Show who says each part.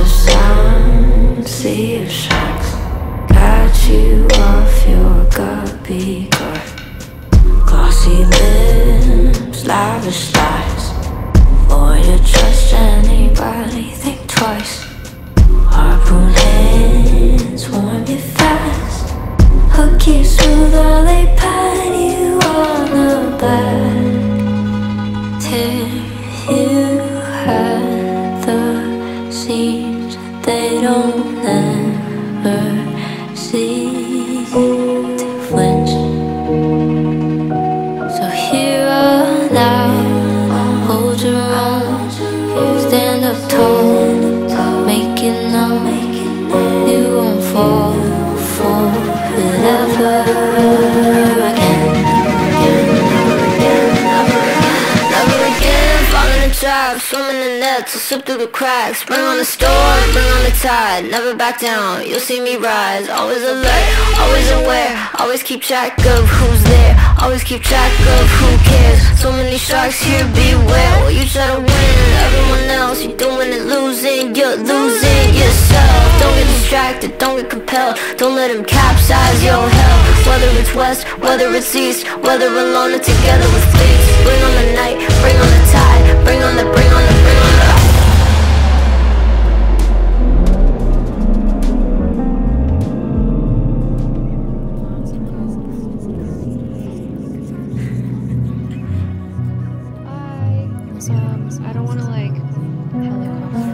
Speaker 1: of sea of sharks. Catch you off your guppy guard. Glossy lips, lavish lies. Void you trust, anybody think twice. Harpoon hands, warm you fast. Hook you smooth while they pat you on the back. Till you had the see don't ever see to flinch. So here I hold stand up tall, make it. You won't fall
Speaker 2: in the nets, I'll slip through the cracks. Bring on the storm, bring on the tide, never back down. You'll see me rise, always alert, always aware, always keep track of who's there, always keep track of who cares. So many sharks here, beware. While you try to win, everyone else, you're doing it, losing, you're losing yourself. Don't get distracted, don't get compelled, don't let them capsize your hell. Whether it's west, whether it's east, whether alone or together with fleets. Bring on the night, bring on the tide, I don't want to like helicopter.